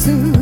to